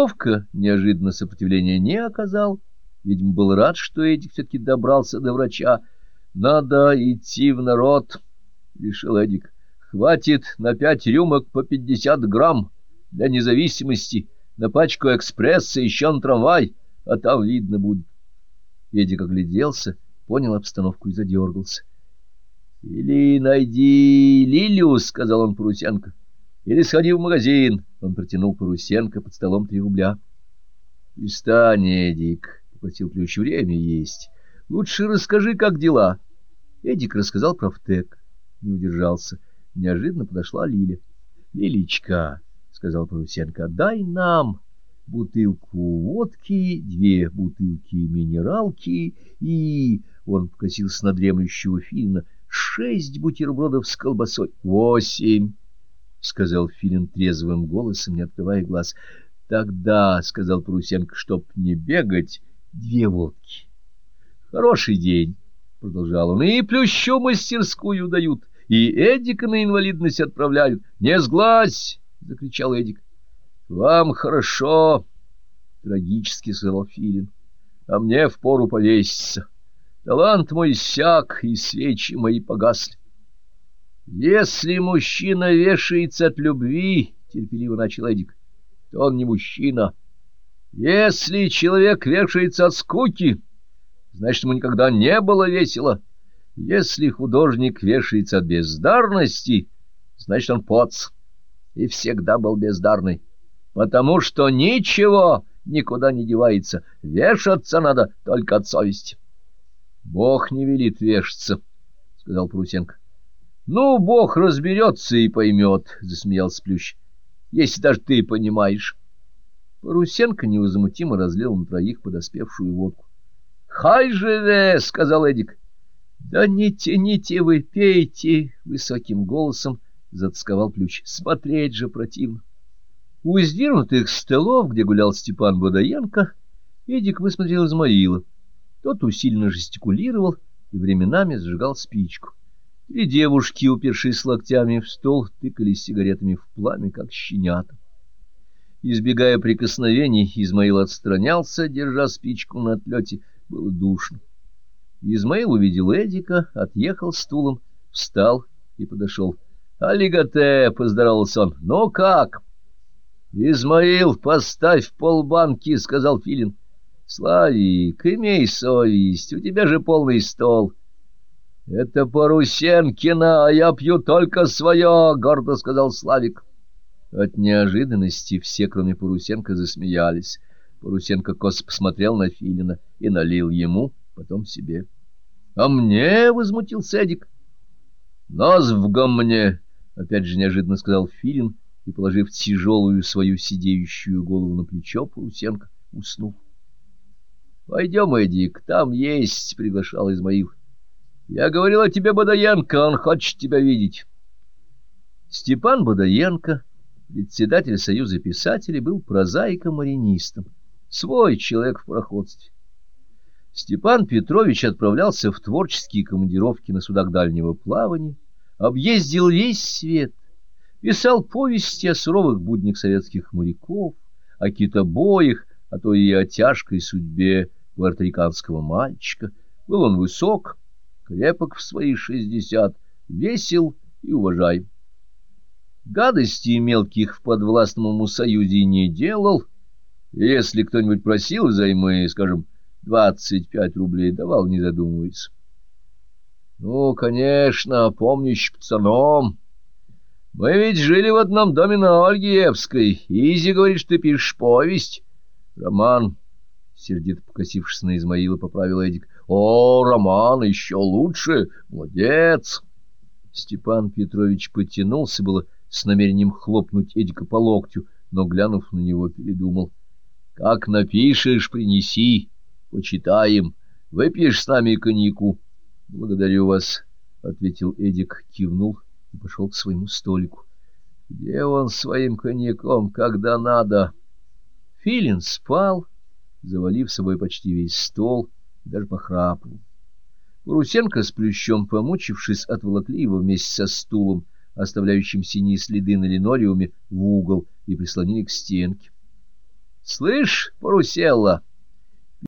Вовка неожиданно сопротивления не оказал. Видимо, был рад, что Эдик все-таки добрался до врача. — Надо идти в народ, — решил Эдик. — Хватит на пять рюмок по пятьдесят грамм для независимости, на пачку экспресса еще на трамвай, а там видно будет. Эдик огляделся, понял обстановку и задергался. — Или найди Лилию, — сказал он Парусенко, — или сходи в магазин. Он протянул Парусенко под столом три рубля. — Перестань, Эдик, — попросил Ключ, — время есть. Лучше расскажи, как дела. Эдик рассказал про ВТЭК. Не удержался. Неожиданно подошла Лиля. — Лилечка, — сказал Парусенко, — дай нам бутылку водки, две бутылки минералки и... Он покосился на дремлющего Филина. Шесть бутербродов с колбасой. Восемь, — сказал Филин трезвым голосом, не открывая глаз. — Тогда, — сказал Парусенко, — чтоб не бегать, две водки. — Хороший день, — продолжал он, — и плющу мастерскую дают, и Эдика на инвалидность отправляют. — Не сглазь! — закричал Эдик. — Вам хорошо, — трагически сказал Филин, — а мне впору повеситься. Талант мой иссяк, и свечи мои погасли. Если мужчина вешается от любви, — терпеливо начал Эдик, — то он не мужчина. Если человек вешается от скуки, значит, ему никогда не было весело. Если художник вешается от бездарности, значит, он поц и всегда был бездарный, потому что ничего никуда не девается, вешаться надо только от совести. — Бог не велит вешаться, — сказал Прусенко. — Ну, Бог разберется и поймет, — засмеялся Плющ, — если даже ты понимаешь. Парусенко невозмутимо разлил на троих подоспевшую водку. — Хай живе, — сказал Эдик. — Да не тяните вы, пейте, — высоким голосом затасковал Плющ. — Смотреть же противно. У издвинутых столов, где гулял Степан Бодоенко, Эдик высмотрел Измаила. Тот усиленно жестикулировал и временами зажигал спичку. И девушки, упершись локтями в стол, тыкались сигаретами в пламя, как щенята. Избегая прикосновений, Измаил отстранялся, держа спичку на отлете. Было душно. Измаил увидел Эдика, отъехал стулом, встал и подошел. — Алигате! — поздоровался он. — Ну как? — Измаил, поставь полбанки, — сказал Филин. — Славик, имей совесть, у тебя же полный стол. — Это Парусенкина, а я пью только свое, — гордо сказал Славик. От неожиданности все, кроме Парусенко, засмеялись. Парусенко косо посмотрел на Филина и налил ему, потом себе. — А мне? — возмутился Эдик. — Нас в гомне! — опять же неожиданно сказал Филин и, положив тяжелую свою сидеющую голову на плечо, Парусенко уснул. — Пойдем, Эдик, там есть, — приглашал Измаил. — Я говорил о тебе, Бодоенко, он хочет тебя видеть. Степан Бодоенко председатель Союза писателей, был прозаиком-маринистом, свой человек в проходстве. Степан Петрович отправлялся в творческие командировки на судах дальнего плавания, объездил весь свет, писал повести о суровых буднях советских моряков, о китобоях, а то и о тяжкой судьбе пуэрториканского мальчика. Был он высок, крепок в свои шестьдесят, весел и уважаем. Гадостей мелких в подвластном ему союзе не делал. Если кто-нибудь просил взаймы, скажем, двадцать пять рублей, давал, не задумываясь. Ну, конечно, помнишь пацаном. Мы ведь жили в одном доме на Ольгиевской. Изи говорит, что ты пишешь повесть. Роман, сердито покосившись на Измаила, поправил Эдик. О, роман, еще лучше. Молодец. Степан Петрович потянулся было с намерением хлопнуть Эдика по локтю, но, глянув на него, передумал. — Как напишешь, принеси, почитаем. Выпьешь с нами коньяку? — Благодарю вас, — ответил Эдик, кивнул и пошел к своему столику. — Где он своим коньяком, когда надо? Филин спал, завалив собой почти весь стол, даже похрапывал. Парусенко с плющом, помучившись, отволокли его вместе со стулом, оставляющим синие следы на линолеуме, в угол и прислонили к стенке. Слышь, Паруселла,